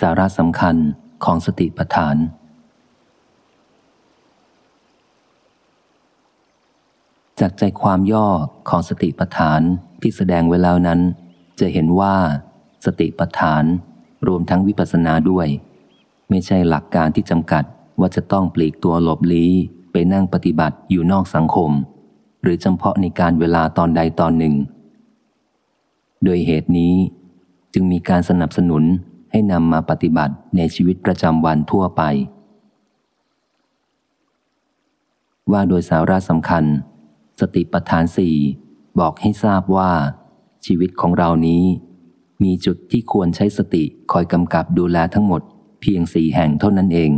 สาระสำคัญของสติปัฏฐาน จากใจความย่อของสติปัฏฐานที่แสดงไว้แล้วนั้น จะเห็นว่า สติปัฏฐานรวมทั้งวิปัสสนาด้วย ไม่ใช่หลักการที่จำกัดว่าจะต้องปลีกตัวหลบลี้ไปนั่งปฏิบัติอยู่นอกสังคม หรือจำเพาะในการเวลาตอนใดตอนหนึ่ง โดยเหตุนี้จึงมีการสนับสนุน ให้นำมาปฏิบัติในชีวิตประจำวันทั่วไป ว่าโดยสาระสำคัญ สติปัฏฐานสี่บอกให้ทราบว่า ชีวิตของเรานี้ มีจุดที่ควรใช้สติคอยกำกับดูแลทั้งหมดเพียงสี่แห่งเท่านั้นเอง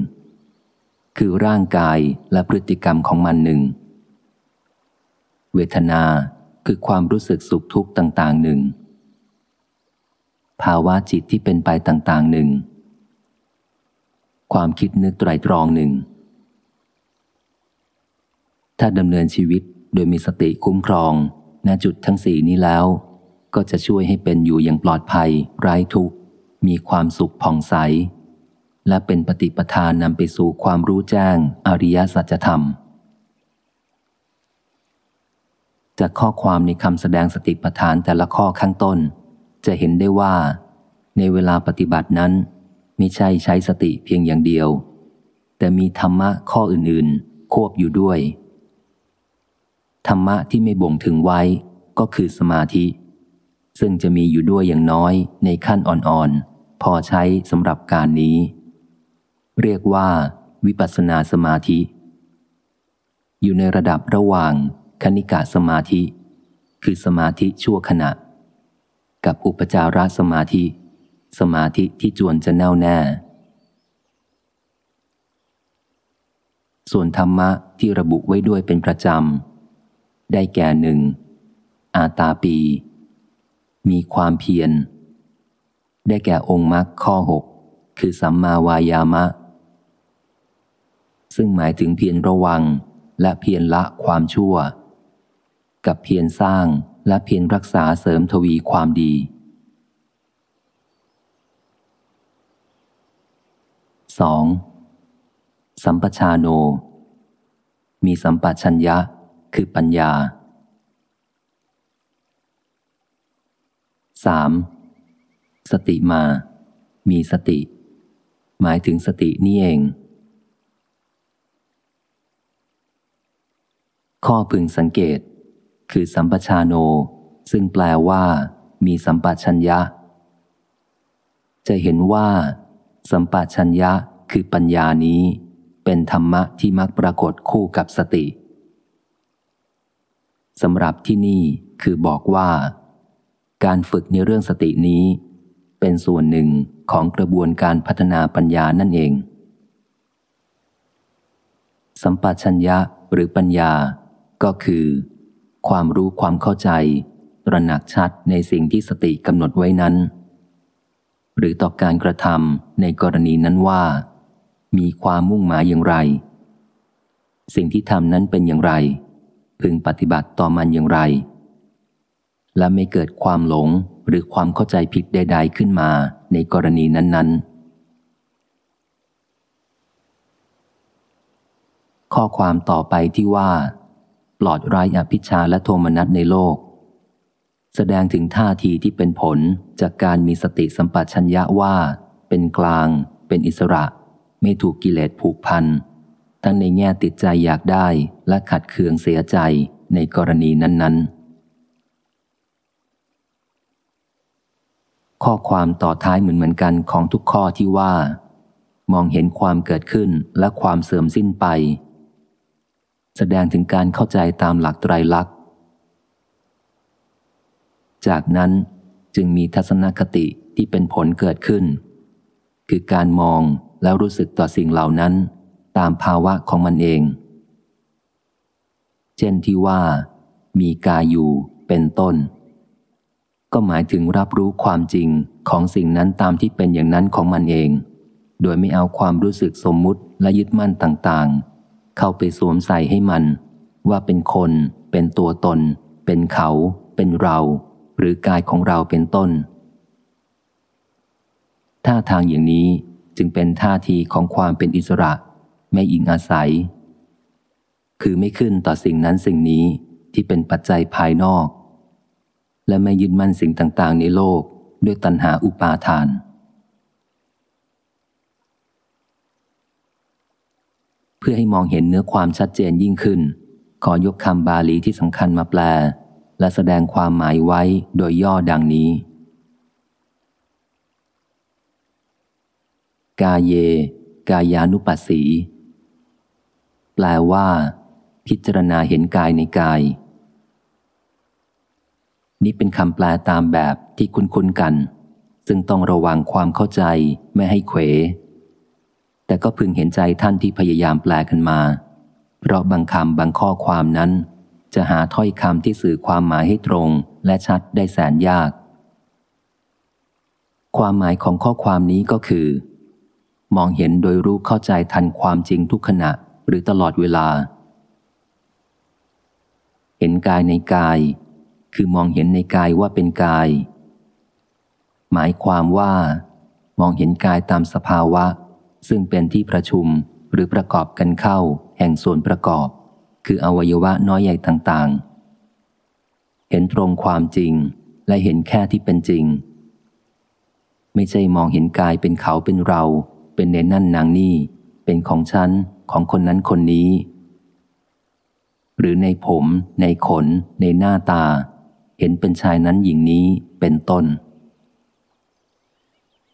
คือร่างกายและพฤติกรรมของมันหนึ่ง เวทนาคือความรู้สึกสุขทุกข์ต่าง ๆหนึ่ง ภาวะจิตที่เป็นไปต่างๆหนึ่ง ความคิดนึกไตรตรองหนึ่ง ถ้าดำเนินชีวิตโดยมีสติคุ้มครองณจุดทั้งสี่นี้แล้ว ก็จะช่วยให้เป็นอยู่อย่างปลอดภัย ไร้ทุกข์ มีความสุขผ่องใส และเป็นปฏิปทานนำไปสู่ความรู้แจ้งอริยสัจธรรมจากข้อความในคำแสดงสติปัฏฐานแต่ละข้อข้างต้น จะเห็นได้ว่า ในเวลาปฏิบัตินั้นไม่ใช่ใช้สติเพียงอย่างเดียว แต่มีธรรมะข้ออื่นๆ ควบอยู่ด้วย ธรรมะที่ไม่บ่งถึงไว้ก็คือสมาธิ ซึ่งจะมีอยู่ด้วยอย่างน้อยในขั้นอ่อนๆ พอใช้สำหรับการนี้ เรียกว่า วิปัสสนาสมาธิ อยู่ในระดับระหว่างคณิกาสมาธิ คือสมาธิชั่วขณะ กับอุปจารสมาธิ สมาธิที่จวนจะแน่วแน่ ส่วนธรรมะที่ระบุไว้ด้วยเป็นประจำ ได้แก่หนึ่ง อาตาปี มีความเพียร ได้แก่องค์มรรคข้อหกคือสัมมาวายามะ ซึ่งหมายถึงเพียรระวังและเพียรละความชั่ว กับเพียรสร้าง และเพียรรักษาเสริมทวีความดี 2. สัมปชาโน มีสัมปชัญญะคือปัญญา 3. สติมา มีสติ หมายถึงสตินี่เอง ข้อพึงสังเกต คือสัมปชาโน ซึ่งแปลว่า มีสัมปชัญญะ จะเห็นว่า สัมปชัญญะคือปัญญานี้ เป็นธรรมะที่มักปรากฏคู่กับสติสำหรับที่นี่คือบอกว่า การฝึกในเรื่องสตินี้ เป็นส่วนหนึ่งของกระบวนการพัฒนาปัญญานั่นเอง สัมปชัญญะหรือปัญญาก็คือ ความรู้ความเข้าใจ ตระหนักชัดในสิ่งที่สติกำหนดไว้นั้น หรือต่อการกระทำในกรณีนั้นว่า มีความมุ่งหมายอย่างไร สิ่งที่ทำนั้นเป็นอย่างไร พึงปฏิบัติต่อมันอย่างไร และไม่เกิดความหลงหรือความเข้าใจผิดใด ๆขึ้นมาในกรณีนั้น ๆข้อความต่อไปที่ว่า ปลอดรายอภิชาและโทมนัสในโลก แสดงถึงท่าทีที่เป็นผลจากการมีสติสัมปชัญญะว่า เป็นกลาง เป็นอิสระ ไม่ถูกกิเลสผูกพัน ทั้งในแง่ติดใจอยากได้และขัดเคืองเสียใจในกรณีนั้น ๆ ข้อความต่อท้ายเหมือนเหมือนกันของทุกข้อที่ว่า มองเห็นความเกิดขึ้นและความเสื่อมสิ้นไป แสดงถึงการเข้าใจตามหลักไตรลักษณ์ จากนั้นจึงมีทัศนคติที่เป็นผลเกิดขึ้น คือการมองแล้วรู้สึกต่อสิ่งเหล่านั้น ตามภาวะของมันเอง เช่นที่ว่า มีกายอยู่เป็นต้น ก็หมายถึงรับรู้ความจริงของสิ่งนั้นตามที่เป็นอย่างนั้นของมันเอง โดยไม่เอาความรู้สึกสมมุติและยึดมั่นต่างๆ เข้าไปสวมใส่ให้มัน ว่าเป็นคน เป็นตัวตน เป็นเขา เป็นเรา หรือกายของเราเป็นต้น ท่าทางอย่างนี้จึงเป็นท่าทีของความเป็นอิสระ ไม่อิงอาศัย คือไม่ขึ้นต่อสิ่งนั้นสิ่งนี้ที่เป็นปัจจัยภายนอก และไม่ยึดมั่นสิ่งต่างๆ ในโลกด้วยตัณหาอุปาทาน เพื่อให้มองเห็นเนื้อความชัดเจนยิ่งขึ้น ขอยกคำบาลีที่สำคัญมาแปล และแสดงความหมายไว้โดยย่อดังนี้ กาเย กายานุปัสสี แปลว่า พิจารณาเห็นกายในกาย นี่เป็นคำแปลตามแบบที่คุ้นๆกัน ซึ่งต้องระวังความเข้าใจไม่ให้เขว แต่ก็พึงเห็นใจท่านที่พยายามแปลกันมา เพราะบางคำบางข้อความนั้น จะหาถ้อยคำที่สื่อความหมายให้ตรงและชัดได้แสนยาก ความหมายของข้อความนี้ก็คือ มองเห็นโดยรู้เข้าใจทันความจริงทุกขณะหรือตลอดเวลา เห็นกายในกาย คือมองเห็นในกายว่าเป็นกาย หมายความว่า มองเห็นกายตามสภาวะ ซึ่งเป็นที่ประชุมหรือประกอบกันเข้า แห่งส่วนประกอบ คืออวัยวะน้อยใหญ่ต่างๆ เห็นตรงความจริงและเห็นแค่ที่เป็นจริง ไม่ใช่มองเห็นกายเป็นเขาเป็นเรา เป็นในนั่นนางนี่ เป็นของฉัน ของคนนั้นคนนี้ หรือในผม ในขน ในหน้าตา เห็นเป็นชายนั้นหญิงนี้เป็นต้น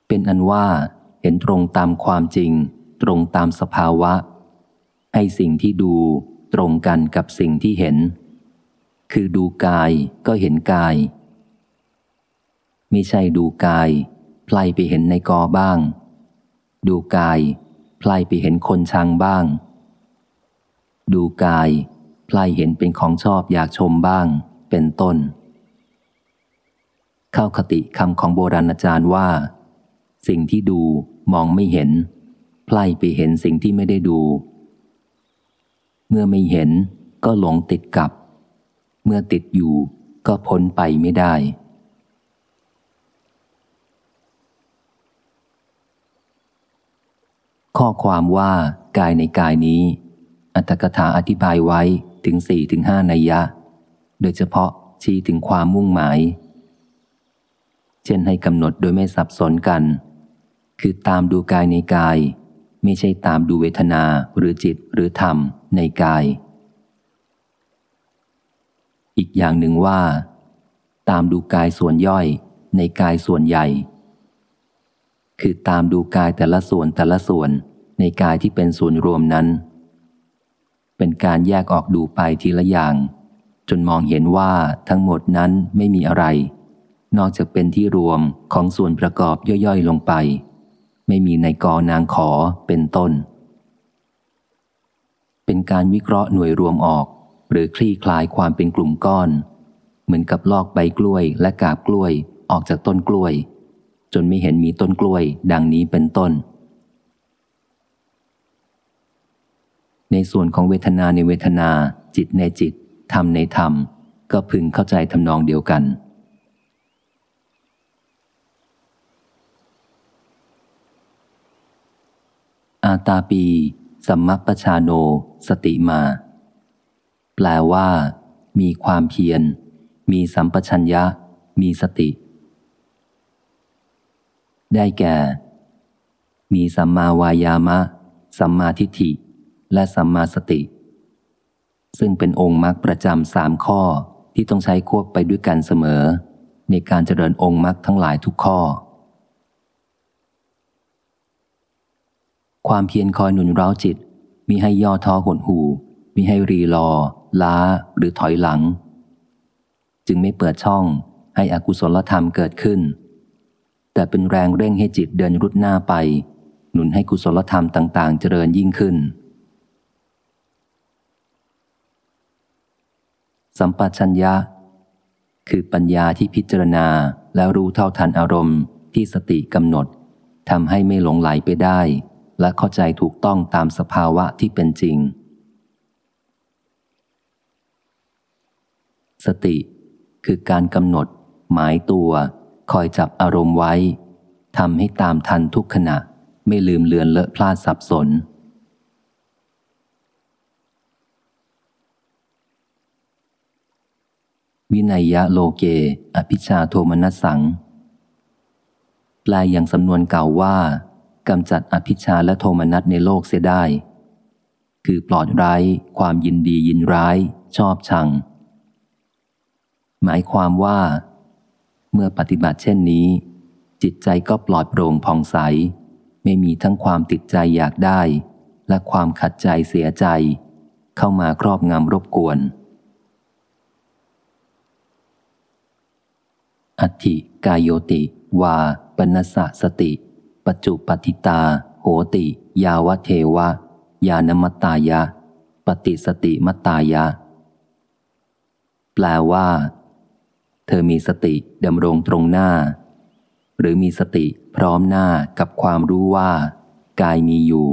เป็นอันว่า ห็นตรงตามความจริง ตรงตามสภาวะ ให้สิ่งที่ดูตรงกันกับสิ่งที่เห็น คือดูกายก็เห็นกาย ไม่ใช่ดูกายไพลไปเห็นในกอบ้าง ดูกายไพลไปเห็นคนชังบ้าง ดูกายไพลเห็นเป็นของชอบอยากชมบ้าง เป็นต้น เข้าคติคำของโบราณอาจารย์ว่า สิ่งที่ดู มองไม่เห็น ไพลไปเห็นสิ่งที่ไม่ได้ดู เมื่อไม่เห็นก็หลงติดกับ เมื่อติดอยู่ก็พ้นไปไม่ได้ ข้อความว่ากายในกายนี้ อัตถกถาอธิบายไว้ถึงสี่ถึงห้านัยยะ โดยเฉพาะชี้ถึงความมุ่งหมาย เช่นให้กำหนดโดยไม่สับสนกัน คือตามดูกายในกาย ไม่ใช่ตามดูเวทนาหรือจิตหรือธรรมในกาย อีกอย่างหนึ่งว่า ตามดูกายส่วนย่อยในกายส่วนใหญ่ คือตามดูกายแต่ละส่วนแต่ละส่วนในกายที่เป็นส่วนรวมนั้น เป็นการแยกออกดูไปทีละอย่าง จนมองเห็นว่าทั้งหมดนั้นไม่มีอะไร นอกจากเป็นที่รวมของส่วนประกอบย่อยๆลงไป ไม่มีในกอนางขอเป็นต้น เป็นการวิเคราะห์หน่วยรวมออก หรือคลี่คลายความเป็นกลุ่มก้อน เหมือนกับลอกใบกล้วยและกาบกล้วยออกจากต้นกล้วย จนไม่เห็นมีต้นกล้วยดังนี้เป็นต้น ในส่วนของเวทนาในเวทนาจิตในจิตธรรมในธรรม ก็พึงเข้าใจทำนองเดียวกัน อาตาปี สัมมัปปชาโน สติมา แปลว่า มีความเพียร มีสัมปชัญญะ มีสติ ได้แก่ มีสัมมาวายามะ สัมมาทิฏฐิ และสัมมาสติ ซึ่งเป็นองค์มรรคประจำสามข้อที่ต้องใช้ควบไปด้วยกันเสมอ ในการเจริญองค์มรรคทั้งหลายทุกข้อ ความเพียรคอยหนุนเร้าจิตมีให้ย่อท้อหดหูมีให้รีรอ ล้าหรือถอยหลัง จึงไม่เปิดช่องให้อกุศลธรรมเกิดขึ้น แต่เป็นแรงเร่งให้จิตเดินรุดหน้าไป หนุนให้กุศลธรรมต่างๆ เจริญยิ่งขึ้น สัมปชัญญะ คือปัญญาที่พิจารณาแล้วรู้เท่าทันอารมณ์ที่สติกำหนดทำให้ไม่หลงไหลไปได้ และเข้าใจถูกต้องตามสภาวะที่เป็นจริง สติคือการกำหนด หมายตัว คอยจับอารมณ์ไว้ทำให้ตามทันทุกขณะ ไม่ลืมเลือนเลอะพลาดสับสน วินัยยะโลเก อภิชาโทมนัสสัง แปลอย่างสำนวนเก่าว่า กำจัดอภิชาและโทมนัสในโลกเสียได้ คือปลอดไร้ความยินดียินร้าย ชอบชัง หมายความว่า เมื่อปฏิบัติเช่นนี้ จิตใจก็ปลอดโปร่งผ่องใส ไม่มีทั้งความติดใจอยากได้ และความขัดใจเสียใจ เข้ามาครอบงำรบกวน อัติกายโยติ วาปนสะสติ ปัจจุปฏิตา โหติ ยาวเทวะ ยานมตายะ ปฏิสติมตายะ แปลว่า เธอมีสติดำรงตรงหน้า หรือมีสติพร้อมหน้ากับความรู้ว่า กายมีอยู่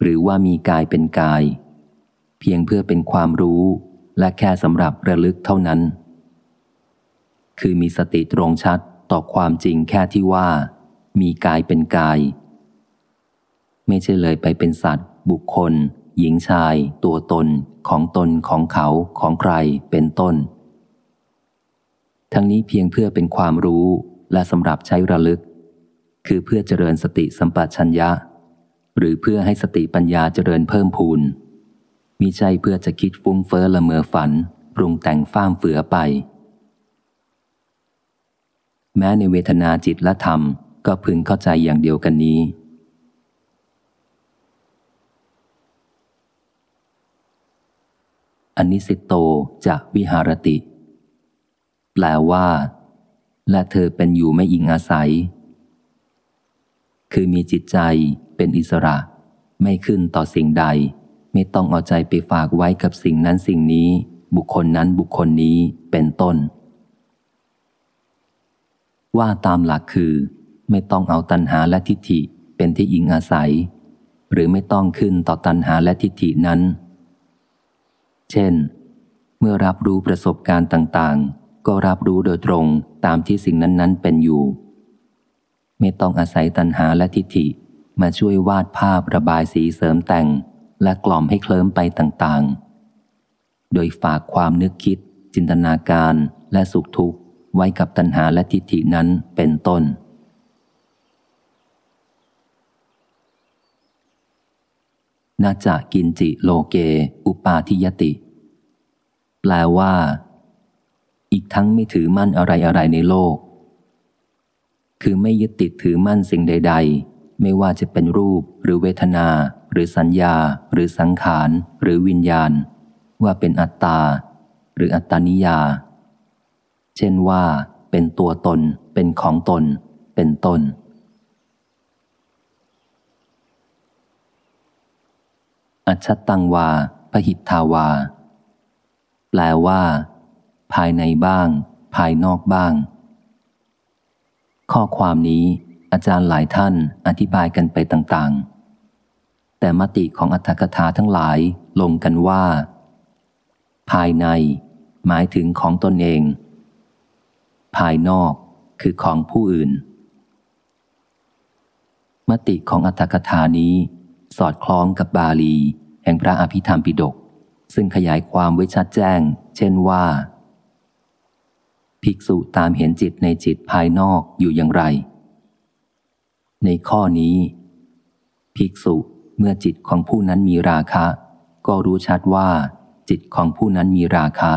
หรือว่ามีกายเป็นกาย เพียงเพื่อเป็นความรู้และแค่สำหรับระลึกเท่านั้น คือมีสติตรงชัดต่อความจริงแค่ที่ว่า มีกายเป็นกาย ไม่ใช่เลยไปเป็นสัตว์ บุคคล หญิงชาย ตัวตน ของตนของเขาของใครเป็นต้น ทั้งนี้เพียงเพื่อเป็นความรู้และสำหรับใช้ระลึก คือเพื่อเจริญสติสัมปชัญญะ หรือเพื่อให้สติปัญญาเจริญเพิ่มพูนมิใช่เพื่อจะคิดฟุ้งเฟ้อละเมอฝัน ปรุงแต่งฟ้ามเฟือไป แม้ในเวทนาจิตและธรรม ก็พึงเข้าใจอย่างเดียวกันนี้ อนนิสิตโตจะวิหารติ แปลว่า และเธอเป็นอยู่ไม่อิงอาศัย คือมีจิตใจเป็นอิสระ ไม่ขึ้นต่อสิ่งใด ไม่ต้องเอาใจไปฝากไว้กับสิ่งนั้นสิ่งนี้ บุคคลนั้นบุคคลนี้เป็นต้น ว่าตามหลักคือ ไม่ต้องเอาตัณหาและทิฏฐิเป็นที่อิงอาศัย หรือไม่ต้องขึ้นต่อตัณหาและทิฏฐินั้น เช่น เมื่อรับรู้ประสบการณ์ต่างๆ ก็รับรู้โดยตรงตามที่สิ่งนั้นๆ เป็นอยู่ ไม่ต้องอาศัยตัณหาและทิฏฐิมาช่วยวาดภาพระบายสีเสริมแต่งและกล่อมให้เคลิ้มไปต่างๆ โดยฝากความนึกคิด จินตนาการและสุขทุกข์ไว้กับตัณหาและทิฏฐินั้นเป็นต้น นาจะกินจิโลเก อุปาทิยติ แปลว่า อีกทั้งไม่ถือมั่นอะไรอะไรในโลก คือไม่ยึดติดถือมั่นสิ่งใด ๆ ไม่ว่าจะเป็นรูปหรือเวทนา หรือสัญญา หรือสังขาร หรือวิญญาณ ว่าเป็นอัตตา หรืออัตตานิยา เช่นว่า เป็นตัวตน เป็นของตน เป็นต้น อัจฉตังวา พหิทธาวา แปลว่า ภายในบ้าง ภายนอกบ้าง ข้อความนี้อาจารย์หลายท่านอธิบายกันไปต่างๆ แต่มติของอัตถกถาทั้งหลายลงกันว่า ภายใน หมายถึงของตนเอง ภายนอกคือของผู้อื่น มติของอัตถกถานี้สอดคล้องกับบาลี แห่งพระอภิธรรมปิฎกซึ่งขยายความไว้ชัดแจ้ง เช่นว่า ภิกษุตามเห็นจิตในจิตภายนอกอยู่อย่างไร ในข้อนี้ ภิกษุเมื่อจิตของผู้นั้นมีราคะ ก็รู้ชัดว่า จิตของผู้นั้นมีราคะ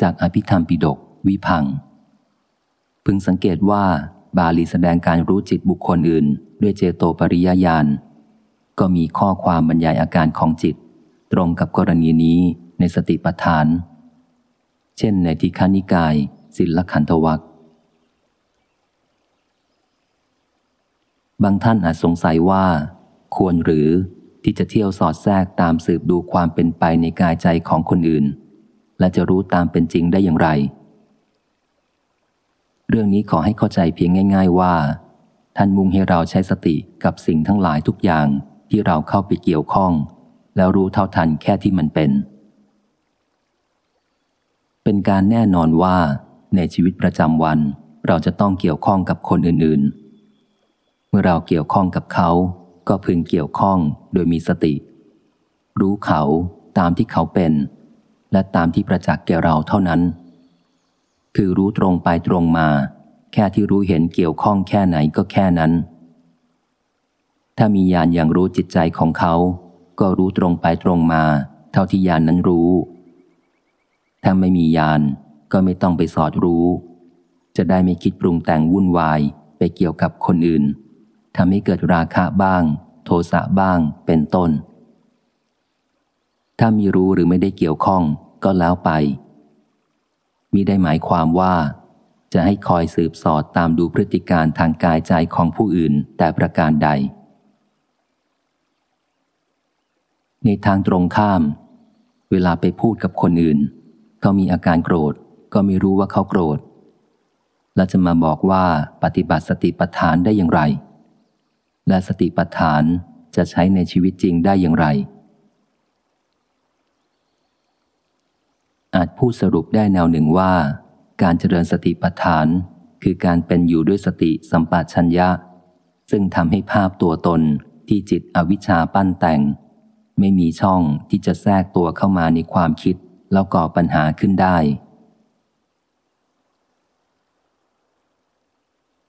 จากอภิธรรมปิฎกวิพัง พึงสังเกตว่า บาลีแสดงการรู้จิตบุคคลอื่น ด้วยเจโตปริยญาณก็มีข้อความบรรยายอาการของจิต ตรงกับกรณีนี้ในสติปัฏฐาน เช่นในทิฆานิกาย ศิลขันธวัคบางท่านอาจสงสัยว่า ควรหรือที่จะเที่ยวสอดแทรกตามสืบดูความเป็นไปในกายใจของคนอื่น และจะรู้ตามเป็นจริงได้อย่างไร เรื่องนี้ขอให้เข้าใจเพียงง่าย ๆ ว่า ท่านมุ่งให้เราใช้สติกับสิ่งทั้งหลายทุกอย่างที่เราเข้าไปเกี่ยวข้อง แล้วรู้เท่าทันแค่ที่มันเป็น เป็นการแน่นอนว่า ในชีวิตประจำวัน เราจะต้องเกี่ยวข้องกับคนอื่นๆ เมื่อเราเกี่ยวข้องกับเขา ก็พึงเกี่ยวข้องโดยมีสติ รู้เขาตามที่เขาเป็น และตามที่ประจักษ์แก่เราเท่านั้น คือรู้ตรงไปตรงมา แค่ที่รู้เห็นเกี่ยวข้องแค่ไหนก็แค่นั้น ถ้ามีญาณอย่างรู้จิตใจของเขา ก็รู้ตรงไปตรงมา เท่าที่ญาณนนั้นรู้ ถ้าไม่มีญาณก็ไม่ต้องไปสอดรู้ จะได้ไม่คิดปรุงแต่งวุ่นวายไปเกี่ยวกับคนอื่นทำให้เกิดราคะบ้าง โทสะบ้างเป็นต้น ถ้ามีรู้หรือไม่ได้เกี่ยวข้องก็แล้วไป มิได้หมายความว่า จะให้คอยสืบสอดตามดูพฤติการทางกายใจของผู้อื่นแต่ประการใด ในทางตรงข้าม เวลาไปพูดกับคนอื่น เขามีอาการโกรธก็ไม่รู้ว่าเขาโกรธ และจะมาบอกว่าปฏิบัติสติปัฏฐานได้อย่างไร และสติปัฏฐานจะใช้ในชีวิตจริงได้อย่างไร อาจพูดสรุปได้แนวหนึ่งว่า การเจริญสติปัฏฐาน คือการเป็นอยู่ด้วยสติสัมปชัญญะ ซึ่งทำให้ภาพตัวตนที่จิตอวิชชาปั้นแต่ง ไม่มีช่องที่จะแทรกตัวเข้ามาในความคิดแล้วก่อปัญหาขึ้นได้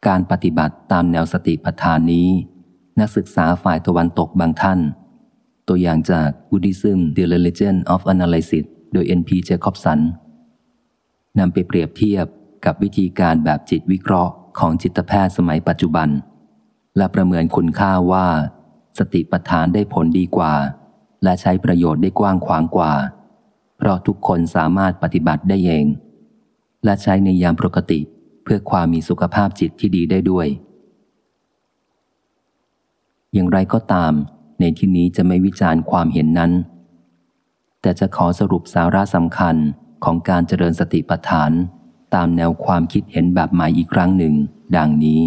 การปฏิบัติตามแนวสติปัฏฐานนี้ นักศึกษาฝ่ายตะวันตกบางท่าน ตัวอย่างจาก Buddhism The Religion of Analysis โดย N.P. Jacobson นำไปเปรียบเทียบกับวิธีการแบบจิตวิเคราะห์ของจิตแพทย์สมัยปัจจุบัน และประเมินคุณค่าว่า สติปัฏฐานได้ผลดีกว่า และใช้ประโยชน์ได้กว้างขวางกว่า เพราะทุกคนสามารถปฏิบัติได้เอง และใช้ในยามปกติเพื่อความมีสุขภาพจิตที่ดีได้ด้วย อย่างไรก็ตาม ในที่นี้จะไม่วิจารณ์ความเห็นนั้น แต่จะขอสรุปสาระสำคัญของการเจริญสติปัฏฐาน ตามแนวความคิดเห็นแบบใหม่อีกครั้งหนึ่ง ดังนี้